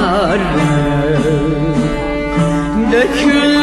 yanarım Dökül